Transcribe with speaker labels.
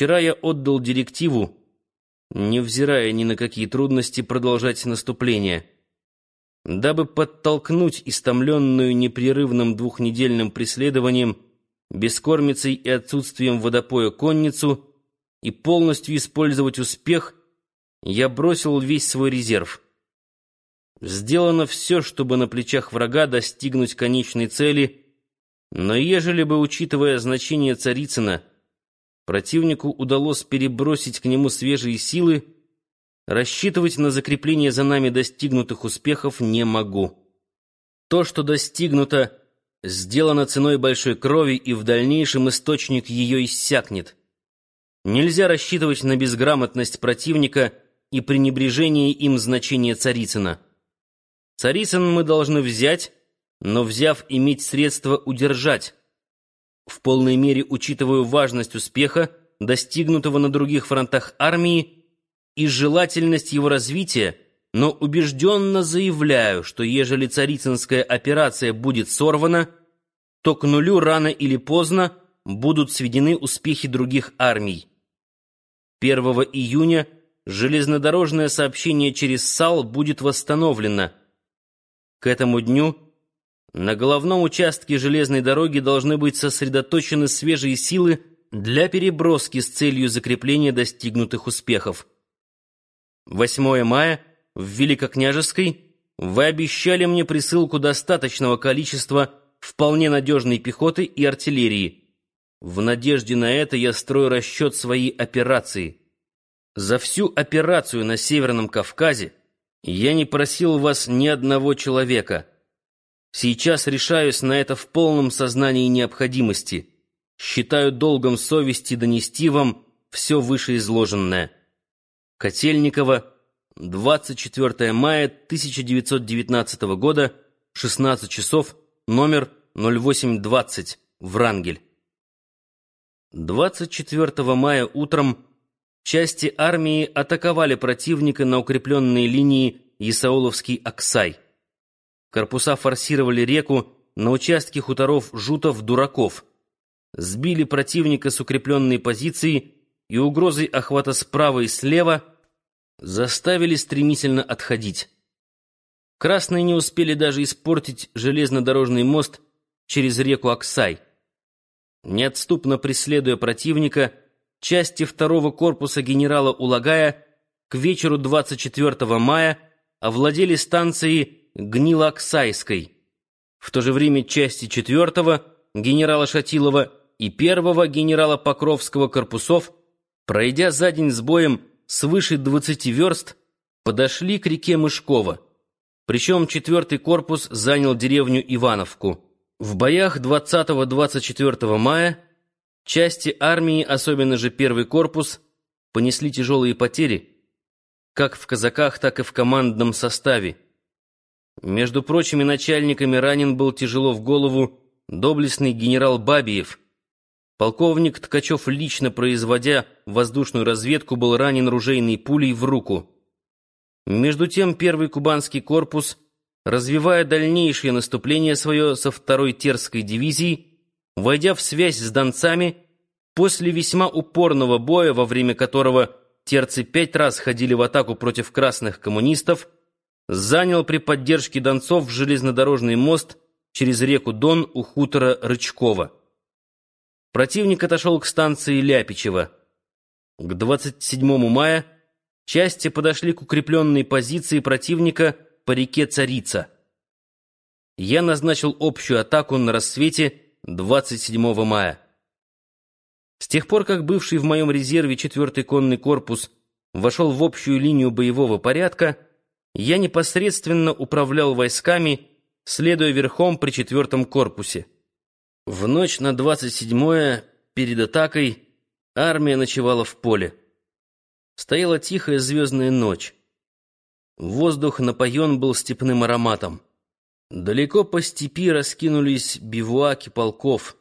Speaker 1: Вчера я отдал директиву, невзирая ни на какие трудности, продолжать наступление, дабы подтолкнуть истомленную непрерывным двухнедельным преследованием, бескормицей и отсутствием водопоя конницу и полностью использовать успех, я бросил весь свой резерв. Сделано все, чтобы на плечах врага достигнуть конечной цели, но ежели бы, учитывая значение Царицына, противнику удалось перебросить к нему свежие силы, рассчитывать на закрепление за нами достигнутых успехов не могу. То, что достигнуто, сделано ценой большой крови, и в дальнейшем источник ее иссякнет. Нельзя рассчитывать на безграмотность противника и пренебрежение им значения Царицына. Царицын мы должны взять, но, взяв, иметь средства удержать. В полной мере учитываю важность успеха, достигнутого на других фронтах армии, и желательность его развития, но убежденно заявляю, что ежели Царицынская операция будет сорвана, то к нулю рано или поздно будут сведены успехи других армий. 1 июня железнодорожное сообщение через САЛ будет восстановлено – к этому дню на головном участке железной дороги должны быть сосредоточены свежие силы для переброски с целью закрепления достигнутых успехов. 8 мая в Великокняжеской вы обещали мне присылку достаточного количества вполне надежной пехоты и артиллерии. В надежде на это я строю расчет своей операции. За всю операцию на Северном Кавказе я не просил вас ни одного человека. Сейчас решаюсь на это в полном сознании необходимости. Считаю долгом совести донести вам все вышеизложенное. Котельникова, 24 мая 1919 года, 16 часов, номер 0820, Врангель. 24 мая утром части армии атаковали противника на укрепленной линии Исауловский-Аксай. Корпуса форсировали реку на участке хуторов Жутов-Дураков, сбили противника с укрепленной позиции и угрозой охвата справа и слева заставили стремительно отходить. Красные не успели даже испортить железнодорожный мост через реку Аксай. Неотступно преследуя противника, части второго корпуса генерала Улагая к вечеру 24 мая овладели станцией Гнилоксайской. В то же время части четвертого генерала Шатилова и первого генерала Покровского корпусов, пройдя за день с боем свыше 20 верст, подошли к реке Мышкова. Причем четвертый корпус занял деревню Ивановку. В боях 20-24 мая Части армии, особенно же первый корпус, понесли тяжелые потери, как в казаках, так и в командном составе. Между прочими начальниками ранен был тяжело в голову доблестный генерал Бабиев. Полковник Ткачев, лично производя воздушную разведку, был ранен ружейной пулей в руку. Между тем первый кубанский корпус, развивая дальнейшее наступление свое со второй Терской дивизией, Войдя в связь с донцами, после весьма упорного боя, во время которого терцы пять раз ходили в атаку против красных коммунистов, занял при поддержке донцов железнодорожный мост через реку Дон у хутора Рычкова. Противник отошел к станции Ляпичева. К 27 мая части подошли к укрепленной позиции противника по реке Царица. Я назначил общую атаку на рассвете 27 мая. С тех пор, как бывший в моем резерве 4-й конный корпус вошел в общую линию боевого порядка, я непосредственно управлял войсками, следуя верхом при 4-м корпусе. В ночь на 27-е, перед атакой, армия ночевала в поле. Стояла тихая звездная ночь. Воздух напоен был степным ароматом. Далеко по степи раскинулись бивуаки полков.